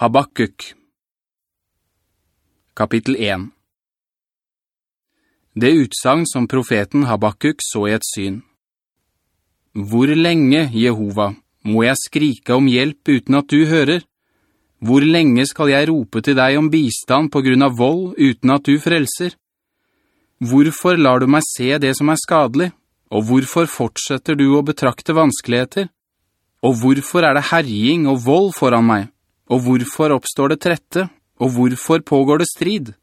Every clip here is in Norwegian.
Habakkuk Kapittel 1 Det utsagn som profeten Habakkuk så i et syn. Hvor lenge, Jehova, må jeg skrike om hjelp uten at du hører? Hvor lenge skal jeg rope til deg om bistand på grunn av vold uten at du frelser? Hvorfor lar du meg se det som er skadelig? Og hvorfor fortsetter du å betrakte vanskeligheter? Og hvorfor er det herjing og vold foran meg? Og hvorfor oppstår det trette? Og hvorfor pågår det strid?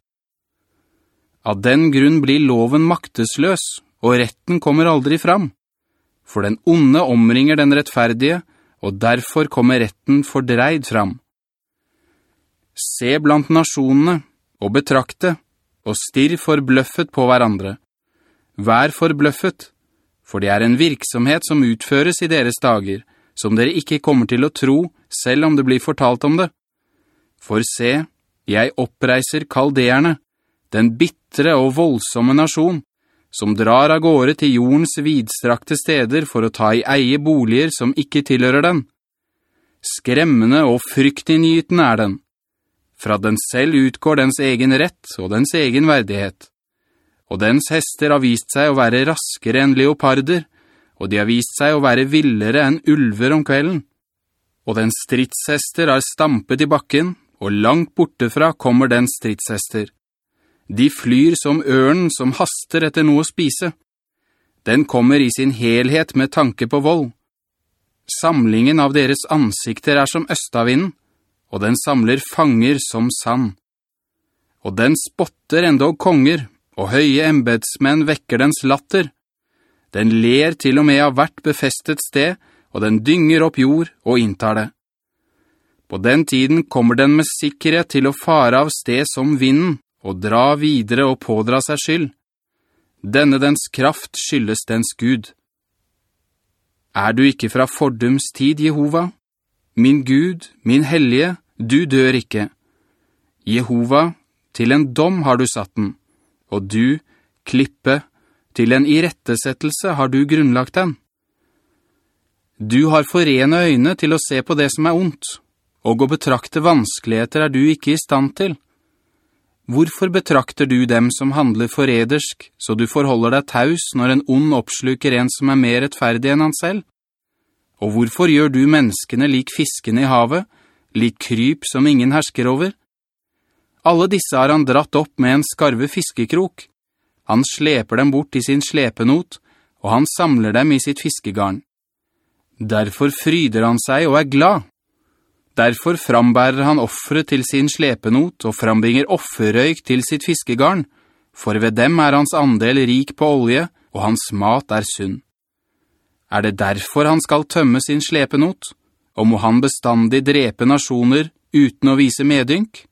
Av den grunn blir loven maktesløs, og retten kommer aldri fram. For den onde omringer den rettferdige, og derfor kommer retten fordreid fram. Se blant nasjonene, og betrakte, og stirr forbløffet på hverandre. Vær forbløffet, for det er en virksomhet som utføres i deres dager, som dere ikke kommer til å tro, selv om det blir fortalt om det. For se, jeg oppreiser kaldeerne, den bittre og voldsomme nasjon, som drar av gårde til jordens vidstrakte steder for å ta i eie boliger som ikke tilhører den. Skremmende og fryktinngyten er den. Fra den selv utgår dens egen rett og dens egen verdighet. Og dens hester har vist seg å være raskere enn leoparder, og de har vist seg å være villere enn ulver om kvelden. Og den stridshester er stampet i bakken, og langt bortefra kommer den stridshester. De flyr som ørnen som haster etter noe å spise. Den kommer i sin helhet med tanke på vold. Samlingen av deres ansikter er som østavinden, og den samler fanger som sand. Og den spotter endog konger, og høye embedsmenn vekker dens latter. Den ler til og med av hvert befestet sted, og den dynger opp jord og inntar det. På den tiden kommer den med sikkerhet til å fare av sted som vinden, og dra videre og pådra seg skyld. Denne dens kraft skyldes dens Gud. Er du ikke fra fordums tid, Jehova? Min Gud, min hellige, du dør ikke. Jehova, til en dom har du satt den, og du, klippe, til en irettesettelse har du grunnlagt den. Du har forene øyne til å se på det som er ondt, og å betrakte vanskeligheter er du ikke i stand til. Hvorfor betrakter du dem som handler foredersk, så du forholder deg taus når en ond oppsluker en som er mer rettferdig enn han selv? Og hvorfor gjør du menneskene lik fiskene i havet, lik kryp som ingen hersker over? Alle disse har han dratt opp med en skarve fiskekrok, han sleper dem bort i sin slepenot, og han samler dem i sitt fiskegarn. Derfor fryder han seg og er glad. Derfor frambærer han offre til sin slepenot og frambringer offerrøyk til sitt fiskegarn, for ved dem er hans andel rik på olje, og hans mat er sunn. Er det derfor han skal tømme sin slepenot? Og må han bestandig drepe nasjoner uten å vise medynk?